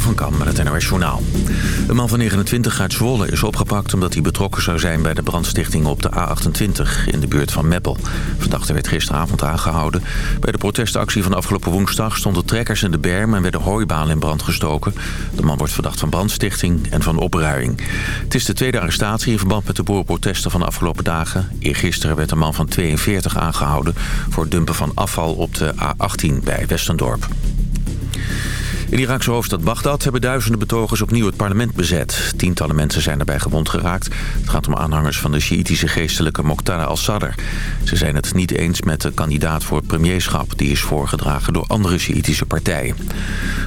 Van met het NOS Journaal. Een man van 29 uit Zwolle is opgepakt omdat hij betrokken zou zijn bij de brandstichting op de A28 in de buurt van Meppel. Verdachte werd gisteravond aangehouden. Bij de protestactie van afgelopen woensdag stonden trekkers in de berm en werden hooibalen in brand gestoken. De man wordt verdacht van brandstichting en van opruiing. Het is de tweede arrestatie in verband met de boerenprotesten van de afgelopen dagen. Eergisteren werd een man van 42 aangehouden voor het dumpen van afval op de A18 bij Westendorp. In de Iraakse hoofdstad Bagdad hebben duizenden betogers opnieuw het parlement bezet. Tientallen mensen zijn daarbij gewond geraakt. Het gaat om aanhangers van de Sjiïtische geestelijke Moqtada al-Sadr. Ze zijn het niet eens met de kandidaat voor het premierschap... die is voorgedragen door andere Sjiïtische partijen.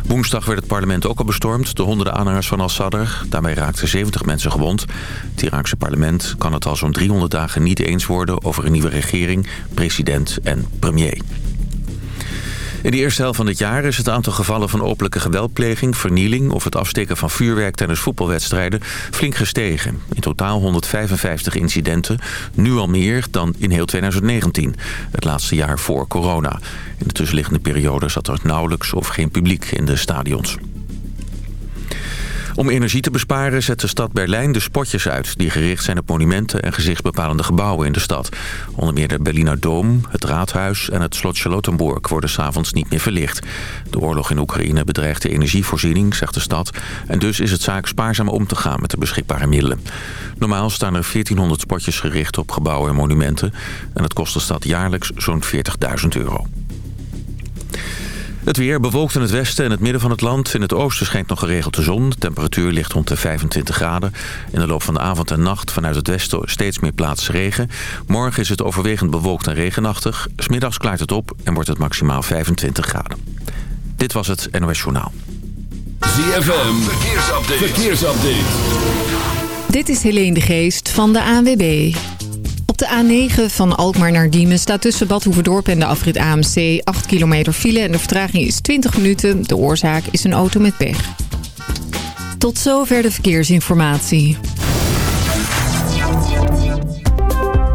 Woensdag werd het parlement ook al bestormd... door honderden aanhangers van al-Sadr. Daarbij raakten 70 mensen gewond. Het Iraakse parlement kan het al zo'n 300 dagen niet eens worden... over een nieuwe regering, president en premier. In de eerste helft van het jaar is het aantal gevallen van openlijke geweldpleging, vernieling of het afsteken van vuurwerk tijdens voetbalwedstrijden flink gestegen. In totaal 155 incidenten, nu al meer dan in heel 2019, het laatste jaar voor corona. In de tussenliggende periode zat er nauwelijks of geen publiek in de stadions. Om energie te besparen zet de stad Berlijn de spotjes uit... die gericht zijn op monumenten en gezichtsbepalende gebouwen in de stad. Onder meer de Berliner Dom, het Raadhuis en het slot Charlottenburg... worden s'avonds niet meer verlicht. De oorlog in Oekraïne bedreigt de energievoorziening, zegt de stad... en dus is het zaak spaarzaam om te gaan met de beschikbare middelen. Normaal staan er 1400 spotjes gericht op gebouwen en monumenten... en het kost de stad jaarlijks zo'n 40.000 euro. Het weer bewolkt in het westen en het midden van het land. In het oosten schijnt nog geregeld de zon. De temperatuur ligt rond de 25 graden. In de loop van de avond en nacht vanuit het westen steeds meer plaats regen. Morgen is het overwegend bewolkt en regenachtig. Smiddags klaart het op en wordt het maximaal 25 graden. Dit was het NOS Journaal. ZFM, verkeersupdate. verkeersupdate. Dit is Helene de Geest van de ANWB. Op de A9 van Alkmaar naar Diemen staat tussen Bad Hoeverdorp en de afrit AMC 8 kilometer file en de vertraging is 20 minuten. De oorzaak is een auto met pech. Tot zover de verkeersinformatie.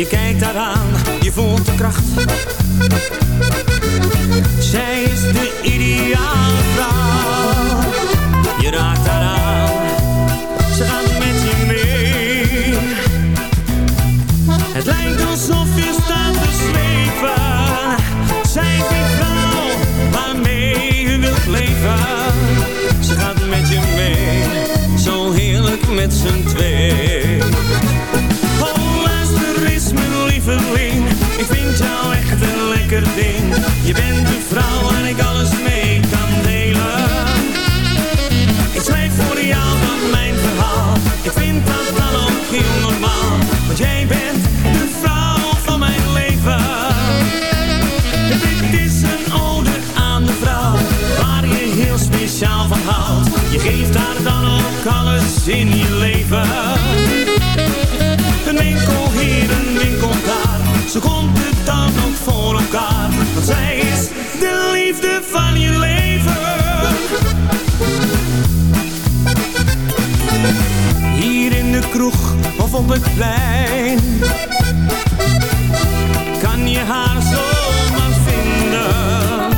Je kijkt haar aan, je voelt de kracht. Zij is de ideale vrouw Je raakt haar aan, ze gaat met je mee. Het lijkt alsof je staat te zweven Zij die vrouw waarmee je wilt leven. Ze gaat met je mee, zo heerlijk met z'n twee in je leven. Een winkel hier, een winkel daar. Zo komt het dan ook voor elkaar. Want zij is de liefde van je leven. Hier in de kroeg of op het plein Kan je haar zomaar vinden.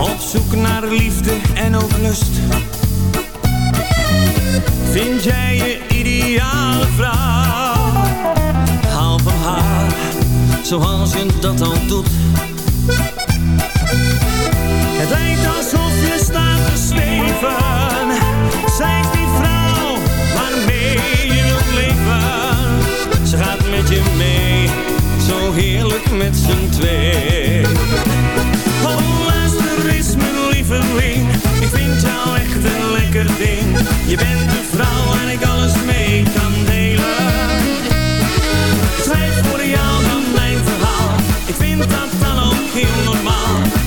Op zoek naar liefde en ook lust Vind jij je ideale vrouw? Haal van haar, zoals je dat al doet. Het lijkt alsof je staat te zweven. Zij die vrouw waarmee je wilt leven. Ze gaat met je mee, zo heerlijk met z'n twee. Oh, luister is mijn lieveling. Je bent een vrouw en ik alles mee kan delen. Ik schrijf voor jou dan mijn verhaal. Ik vind dat dan ook heel normaal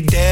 dead.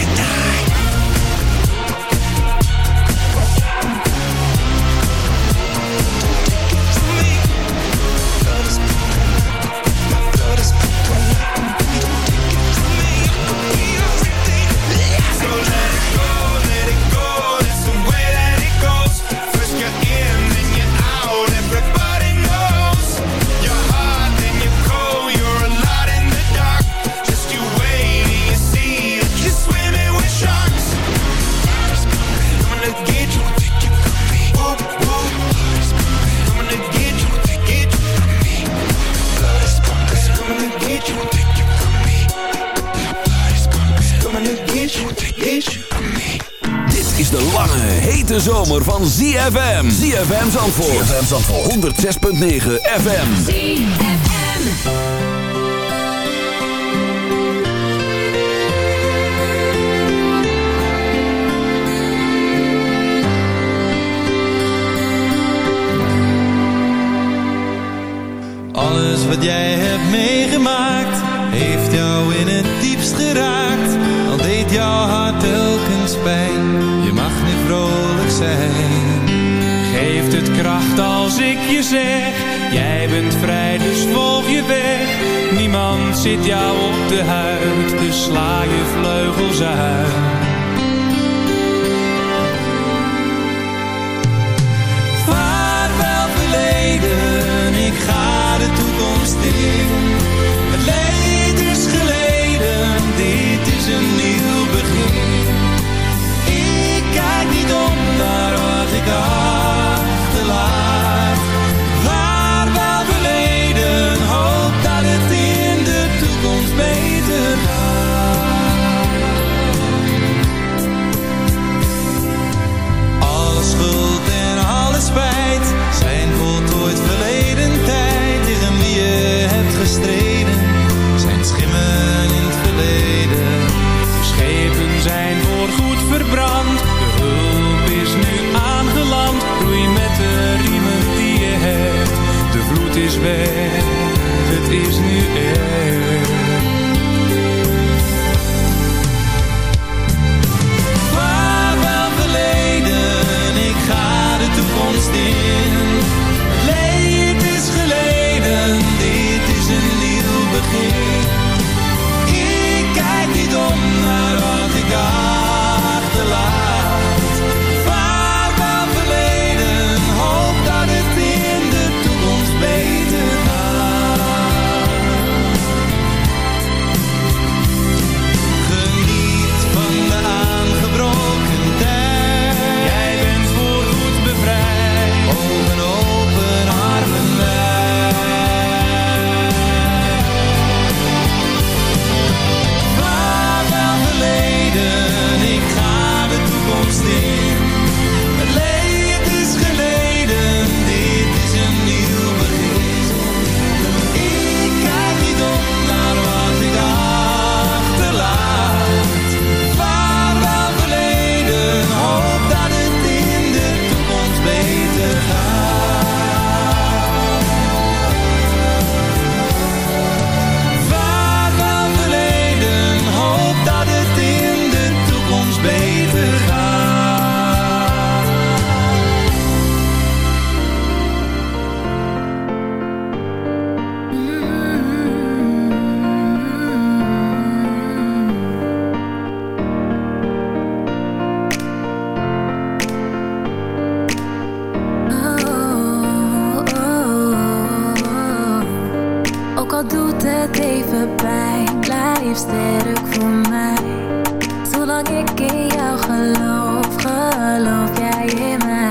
zomer van ZFM. ZFM Zandvoort. ZFM Zandvoort. 106.9 FM. ZFM. Alles wat jij hebt meegemaakt heeft zijn. Geeft het kracht als ik je zeg, jij bent vrij dus volg je weg. Niemand zit jou op de huid, dus sla je vleugels uit. Blijf sterk voor mij. Zolang ik in jou geloof, geloof jij in mij.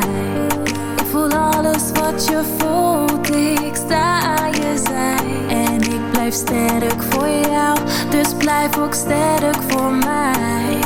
Ik voel alles wat je voelt, ik sta aan je zij. En ik blijf sterk voor jou, dus blijf ook sterk voor mij.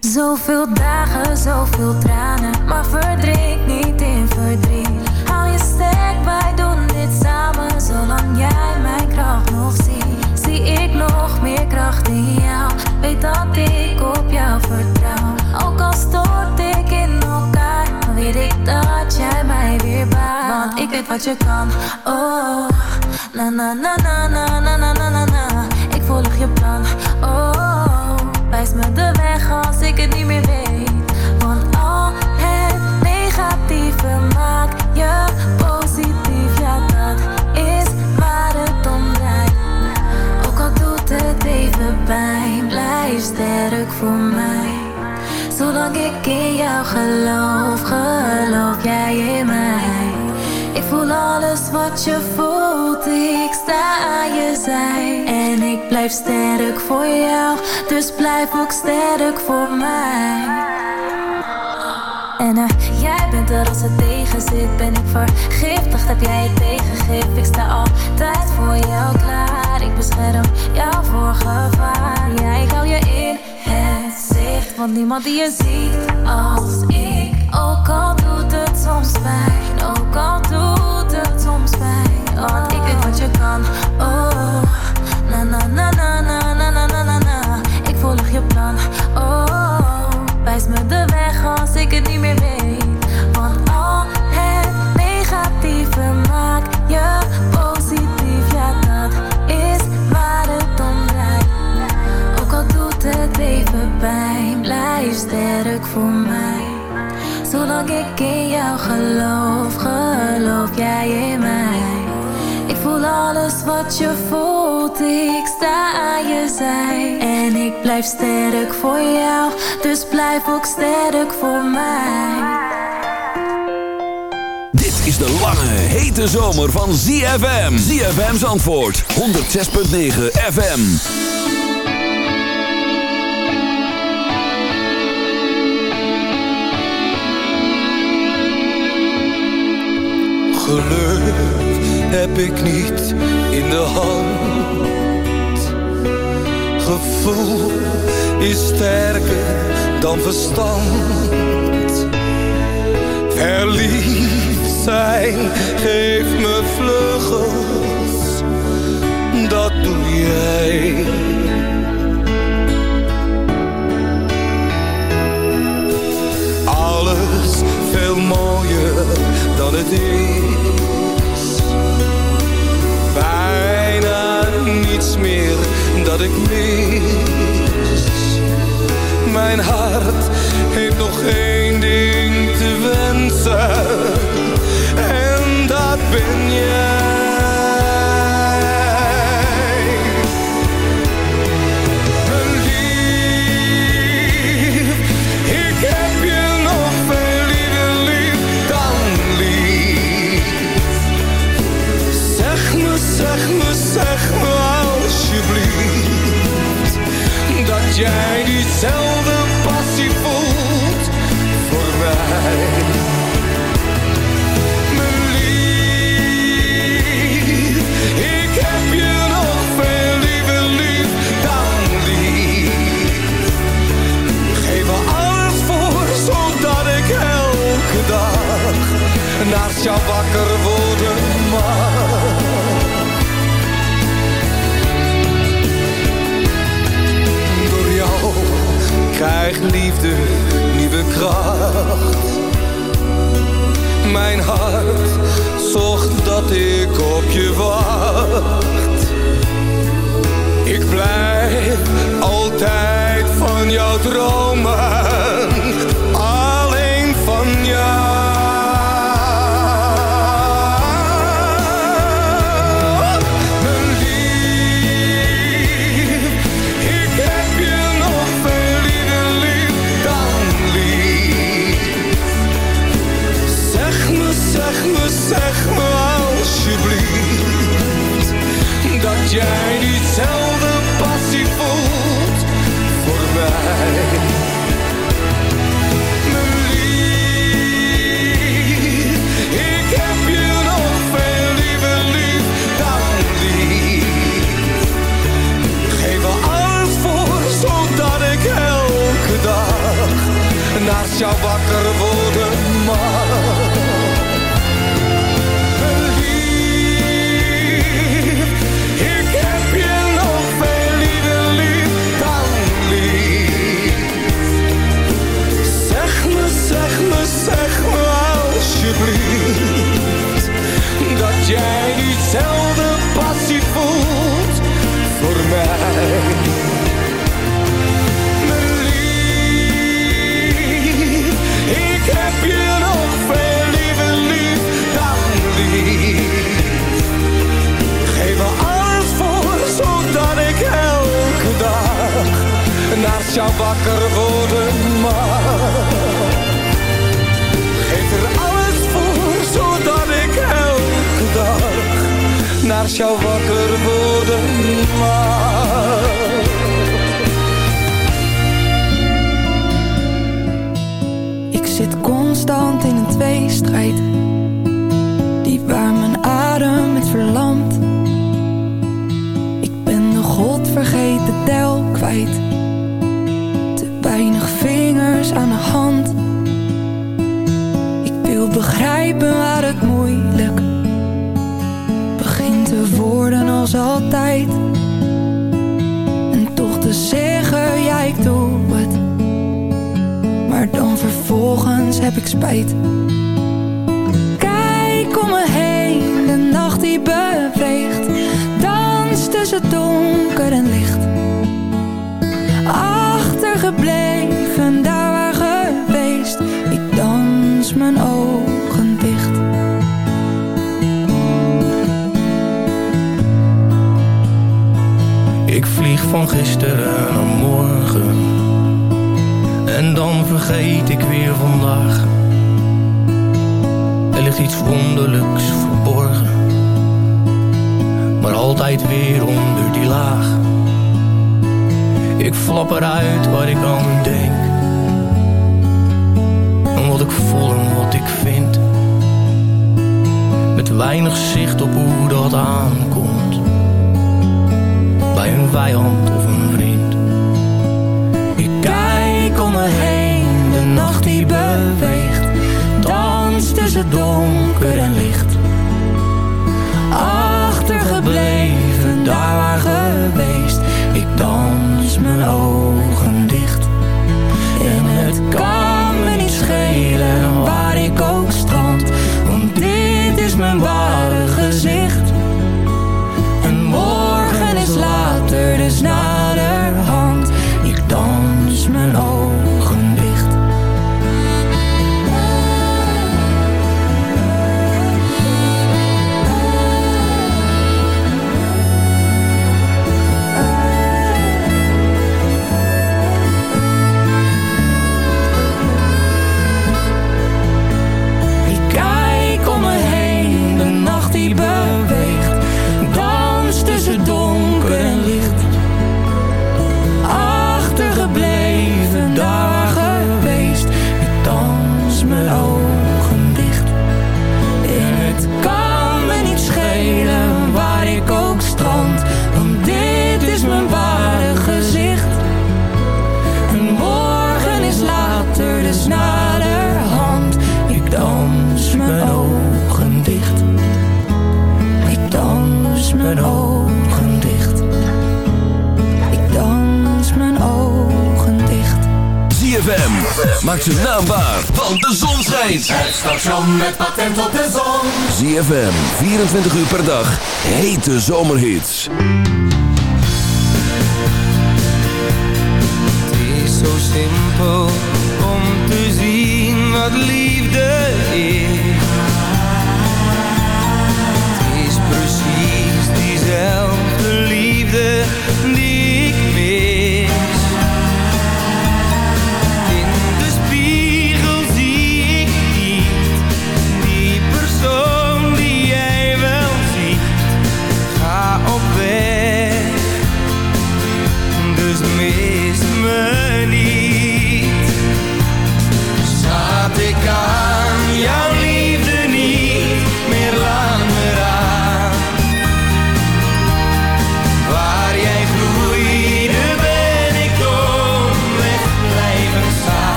Zoveel dagen, zoveel tranen, maar verdrink niet in verdriet. Hou je sterk, wij doen dit samen, zolang jij nog ziet. Zie ik nog meer kracht in jou, weet dat ik op jou vertrouw. Ook al stort ik in elkaar, weet ik dat jij mij weer baart. Want ik weet wat je kan, oh. Na na na na na na na na na na. Ik volg je plan, oh. Wijs me de weg als ik het niet meer weet. Sterk voor mij. Zolang ik in jou geloof, geloof jij in mij. Ik voel alles wat je voelt, ik sta aan je zij. En ik blijf sterk voor jou, dus blijf ook sterk voor mij. En eh, jij bent er als het tegen zit, ben ik vergiftigd, heb jij het tegengif. Ik sta altijd voor jou klaar, ik bescherm jou voor gevaar. Ja, ik hou je in het zicht, want niemand die je ziet als ik. Ook al doet het soms pijn, ook al doet het soms pijn. Want ik weet wat je kan, oh. Na na na na na na na na na. Ik volg je plan, oh. Wijs me de weg als ik het niet meer weet. Pijn. Blijf sterk voor mij. Zolang ik in jou geloof, geloof jij in mij. Ik voel alles wat je voelt, ik sta aan je zij. En ik blijf sterk voor jou, dus blijf ook sterk voor mij. Dit is de lange, hete zomer van ZFM. ZFM's antwoord, 106.9 FM. Geluk heb ik niet in de hand. Gevoel is sterker dan verstand. Verliefd zijn geeft me vleugels, dat doe jij. Alles veel mooier dan het is. Dat ik mis. Mijn hart heeft nog één ding te wensen. En dat ben jij. Jou wakker worden mag. Door jou krijgt liefde nieuwe kracht. Mijn hart zocht dat ik op je wacht. Ik blijf altijd van jou dromen, naast jou wakker worden wakker worden mag. Geef er alles voor, zodat ik elke dag naast jou wakker worden mag. Ik zit constant in een tweestrijd Die waar mijn adem met verlamt Ik ben de godvergeten tel kwijt ik spijt Kijk om me heen, de nacht die beweegt Dans tussen donker en licht Achter Achtergebleven, daar waar geweest. Ik dans mijn ogen dicht. Ik vlieg van gisteren naar morgen En dan vergeet ik weer vandaag. Er ligt iets wonderlijks verborgen. Maar altijd weer onder die laag. Ik flap eruit waar ik aan denk. En wat ik voel en wat ik vind. Met weinig zicht op hoe dat aankomt. Bij een vijand of een vriend. De nacht die beweegt, dans tussen donker en licht. Achtergebleven, daar waar geweest, ik dans mijn ogen ZFM maakt zijn naam waar, want de zon schijnt. Het station met patent op de zon. ZFM, 24 uur per dag, hete zomerhits. Het is zo simpel om te zien wat liefde is.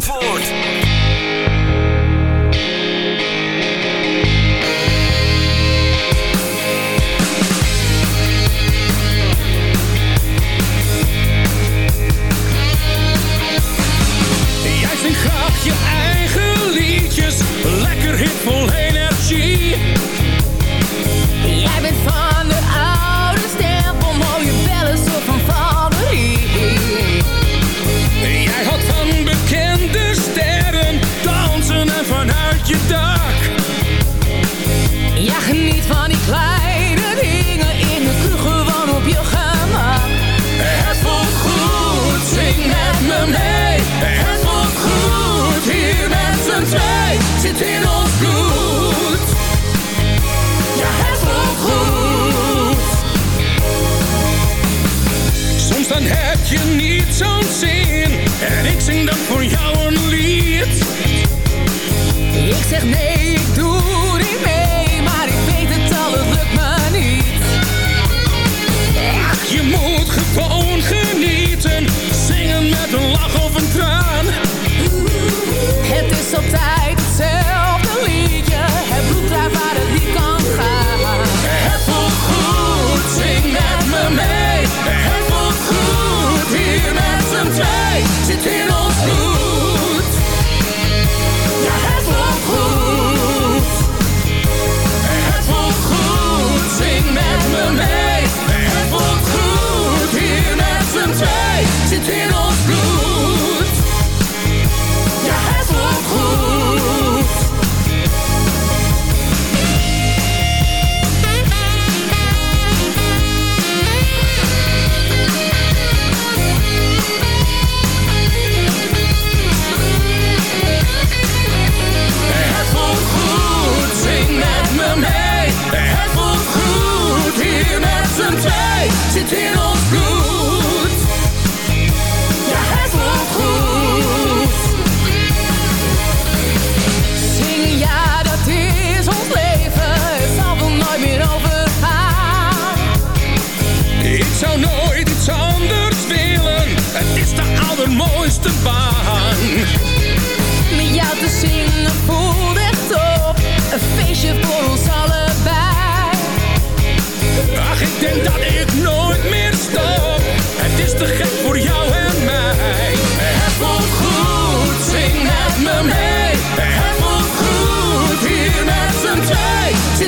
Zandvoort.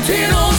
waiting on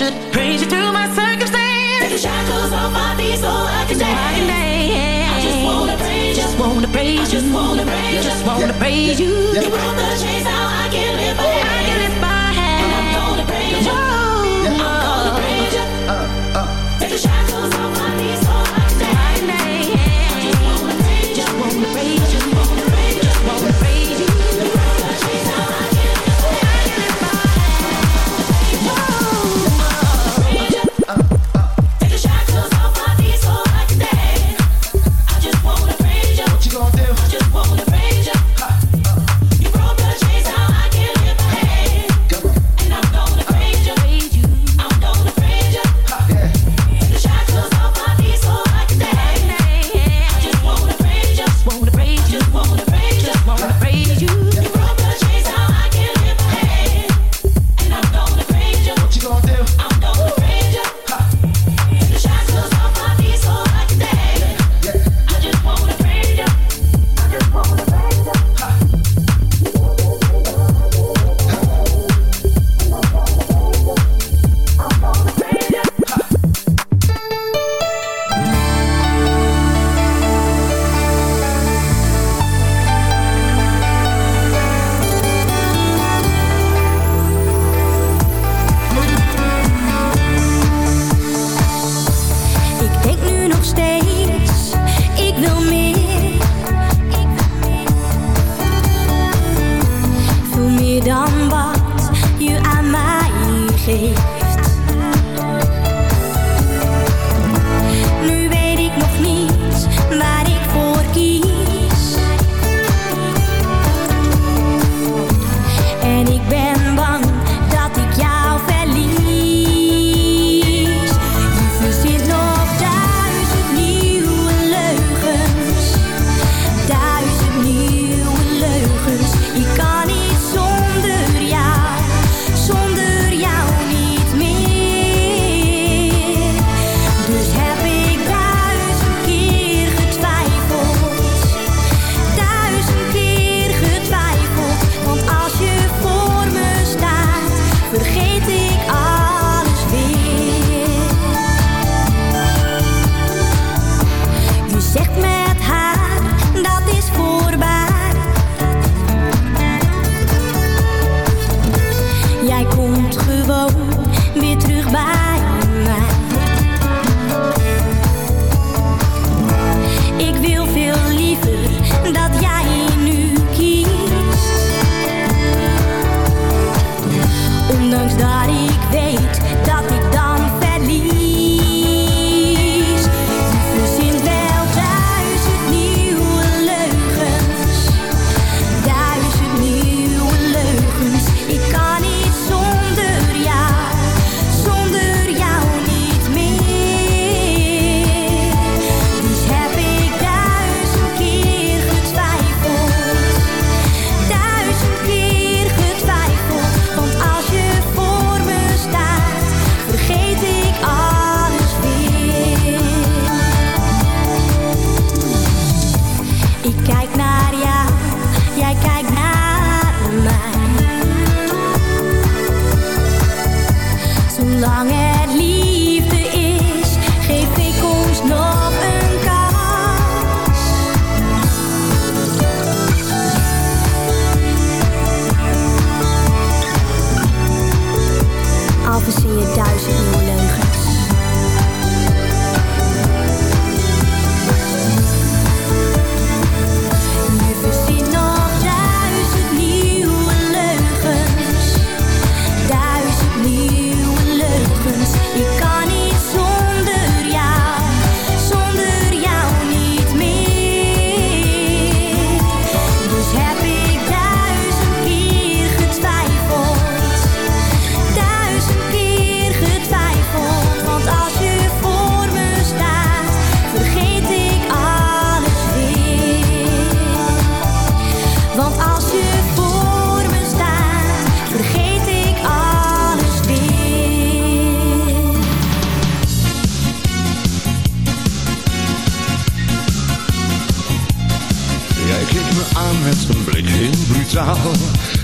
should praise you through my circumstance. Take the shackles off my feet so I can dance. I, can dance. I just wanna praise. Just wanna praise just wanna praise. Just wanna praise you.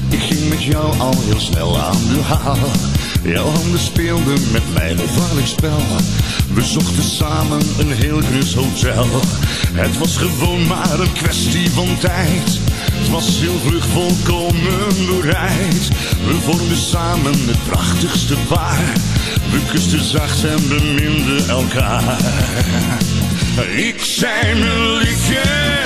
Ik ging met jou al heel snel aan de haal. Jouw handen speelden met mij een gevaarlijk spel. We zochten samen een heel grus hotel. Het was gewoon maar een kwestie van tijd. Het was heel vlug volkomen bereid. We vormden samen het prachtigste paar. We kusten zacht en beminden elkaar. Ik zei mijn liefje, mijn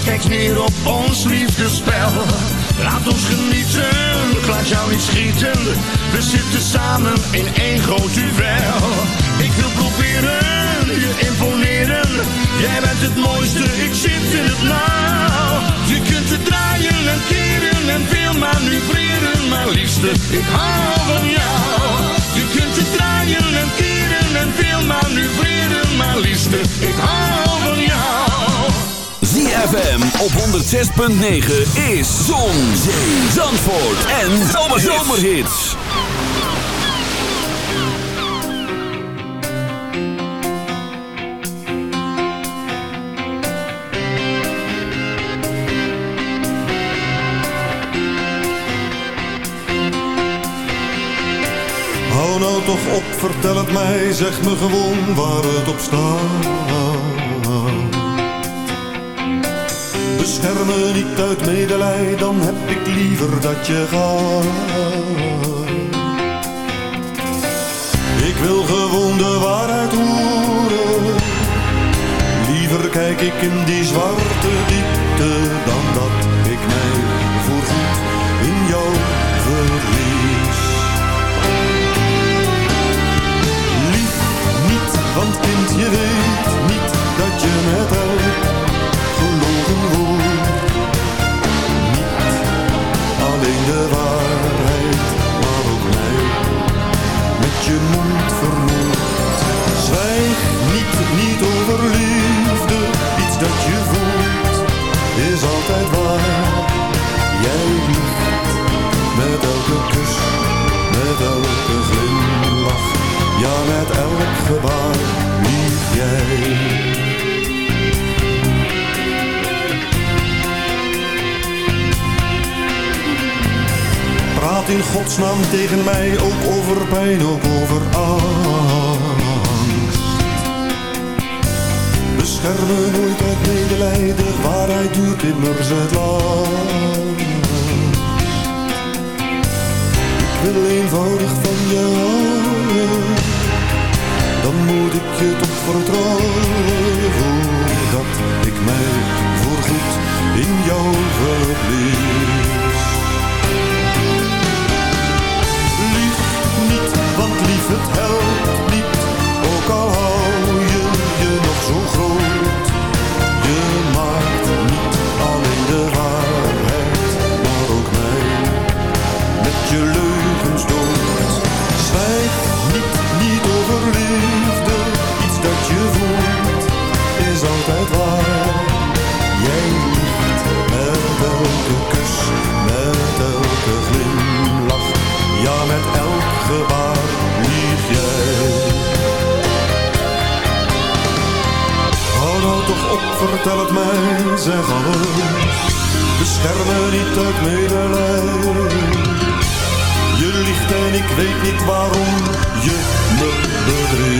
Maan kijkt neer op ons liefdespel. Laat ons genieten, ik laat jou niet schieten. We zitten samen in één groot duel. Ik wil proberen, je imponeren. Jij bent het mooiste, ik zit in het nauw. Je kunt het draaien en keren en veel manoeuvreren. Maar liefste, ik hou van jou. Je kunt het draaien en keren en veel manoeuvreren. Maar liefste, ik hou van jou. ZFM op 106.9 is Zon, Zee, Zandvoort en Zomerhits. Hou nou toch op, vertel het mij, zeg me gewoon waar het op staat. Bescherm me niet uit medelij, dan heb ik liever dat je gaat. Ik wil gewoon de waarheid horen. Liever kijk ik in die zwarte diepte dan dat ik mij voorgoed in jou verlies. Lief niet, want kind je weet gebaar lief jij. Praat in godsnaam tegen mij ook over pijn, ook over angst. Bescherm me nooit uit medelijden, waarheid duurt immers het lang. Ik wil eenvoudig van dan moet ik je toch vertrouwen voordat ik mij voorgoed in jou verlies. Lief niet, want lief het helpt niet, ook al hou je je nog zo groot. Je maakt niet alleen de waarheid, maar ook mij met je leugens mij, zeg alles. Bescherm me niet uit medelijden. Je liegt en ik weet niet waarom je me bedriegt.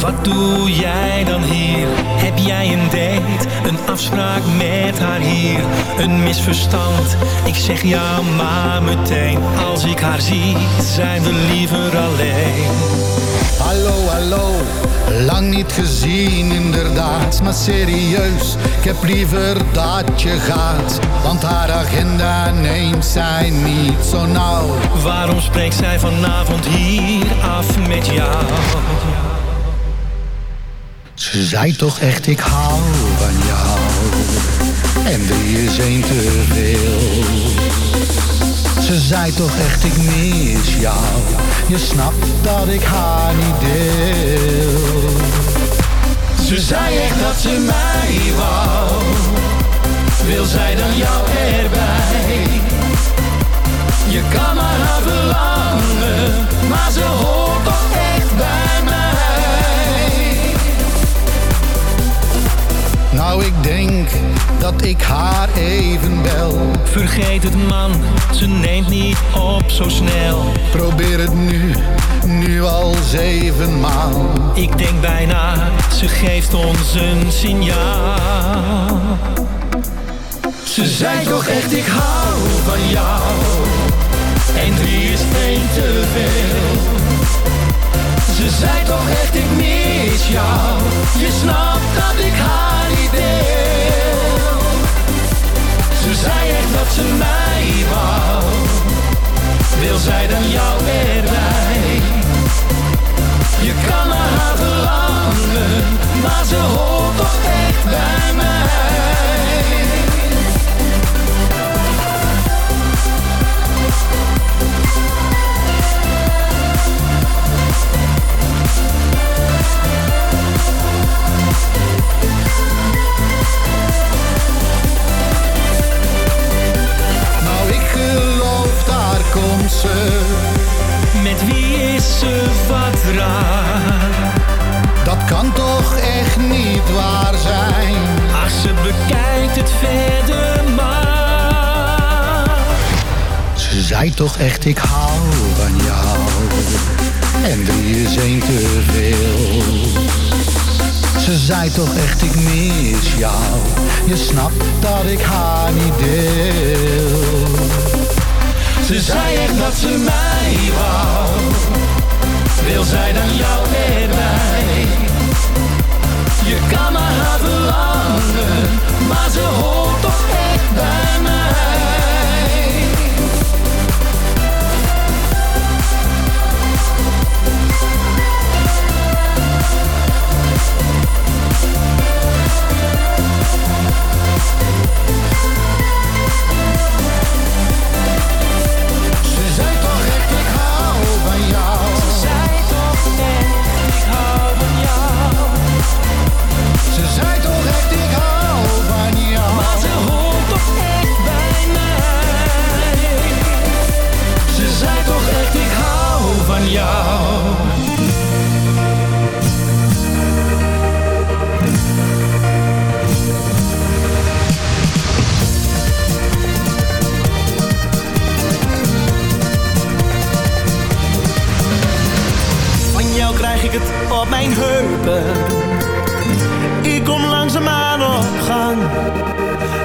Wat doe jij dan hier? Heb jij een date, een afspraak met haar hier? Een misverstand, ik zeg ja maar meteen Als ik haar zie, zijn we liever alleen Hallo, hallo, lang niet gezien inderdaad Maar serieus, ik heb liever dat je gaat Want haar agenda neemt zij niet zo nauw Waarom spreekt zij vanavond hier af met jou? Ze zei toch echt ik hou van jou. En drie is één te veel. Ze zei toch echt ik mis jou. Je snapt dat ik haar niet deel. Ze zei echt dat ze mij wou. Wil zij dan jou erbij? Je kan maar haar verlangen Maar ze hoort Nou, ik denk dat ik haar even bel. Vergeet het man, ze neemt niet op zo snel Probeer het nu, nu al zevenmaal. Ik denk bijna, ze geeft ons een signaal Ze zei toch echt, ik hou van jou. En drie is één te veel. Ze zei toch echt, ik mis jou. Je snapt dat ik haar niet deel. Ze zei echt dat ze mij wou. Wil zij dan jou erbij? Je kan naar haar verlangen, maar ze hoort toch echt bij mij. Ze wat raar? Dat kan toch echt niet waar zijn? Ach, ze bekijkt het verder maar Ze zei toch echt, ik hou van jou. En drie is één te veel. Ze zei toch echt, ik mis jou. Je snapt dat ik haar niet deel. Ze zei echt dat ze mij wou. Wil zij dan jou erbij? Je kan maar haar verlangen, maar ze hoort op mijn heupen. Ik kom langzaamaan op gang.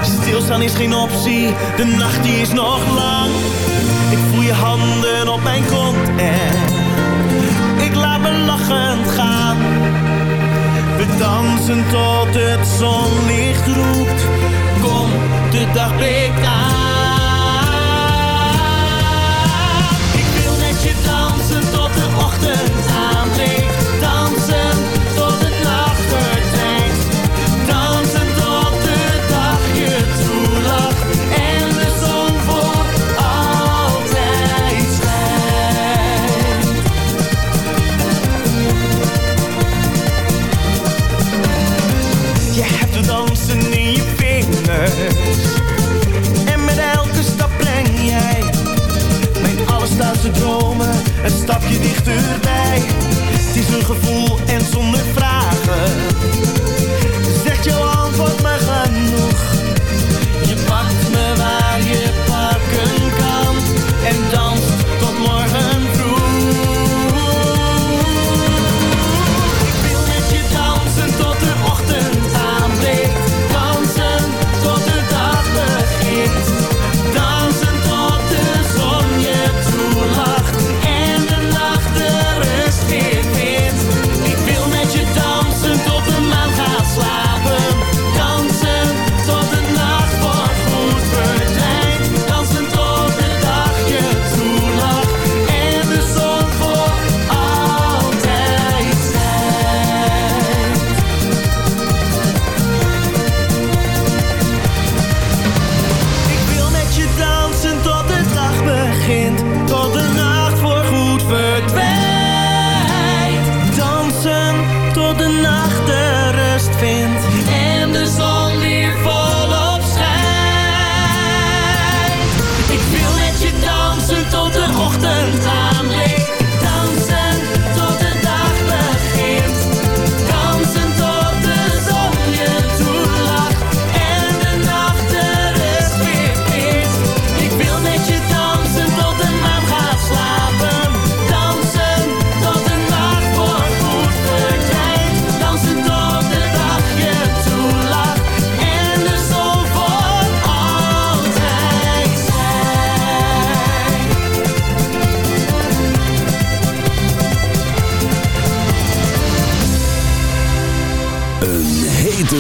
Stilstaan is geen optie, de nacht die is nog lang. Ik voel je handen op mijn kont en ik laat me lachend gaan. We dansen tot het zonlicht roept. Kom, de dag breekt aan.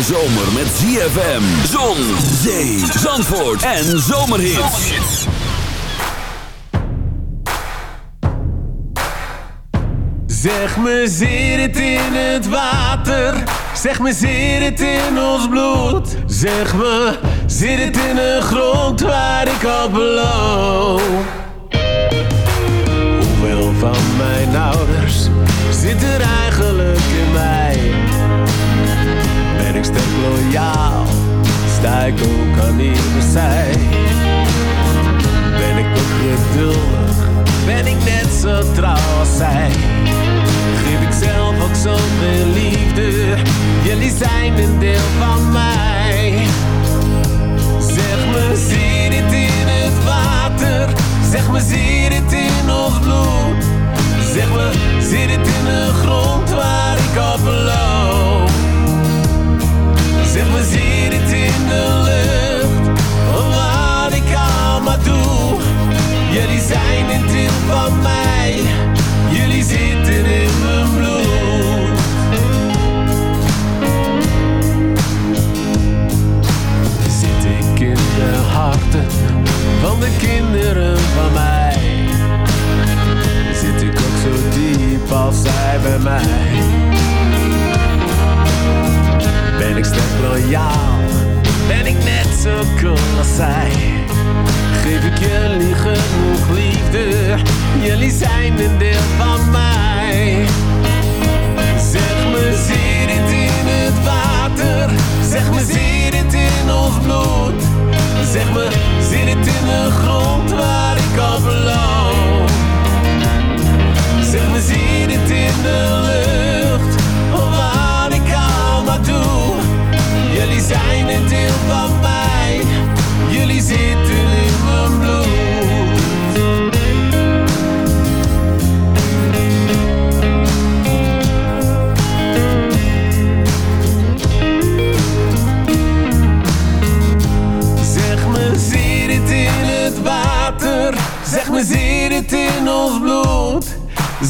Zomer met ZFM, zon, zee, zandvoort en zomerhits. Zeg me, zit het in het water? Zeg me, zit het in ons bloed? Zeg me, zit het in de grond waar ik al beloof? Hoeveel van mijn ouders zit er eigenlijk sterk loyaal? Sta ik ook aan iedere zij? Ben ik nog geduldig? Ben ik net zo trouw als zij? Geef ik zelf ook zoveel liefde? Jullie zijn een deel van mij. Zeg me, zie het in het water? Zeg me, zie het in ons bloed? Zeg me, zit het in de grond waar ik op beloof? Zeg me, zie het in de lucht? Wat ik allemaal doe? Jullie zijn een deel van mij. Jullie zitten in mijn bloed. Zit ik in de harten van de kinderen van mij? Zit ik ook zo diep als zij bij mij? Ik net zo cool als zij? Geef ik jullie genoeg liefde? Jullie zijn een deel van mij. Zeg me, zie dit in het water? Zeg me, zie dit in ons bloed? Zeg me, zie dit in de grond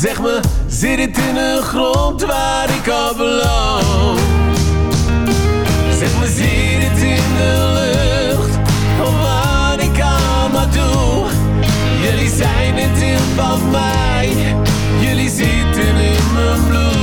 Zeg me, zit het in de grond waar ik al beloof? Zeg me, zie dit in de lucht? Wat ik allemaal doe? Jullie zijn een deel van mij. Jullie zitten in mijn bloed.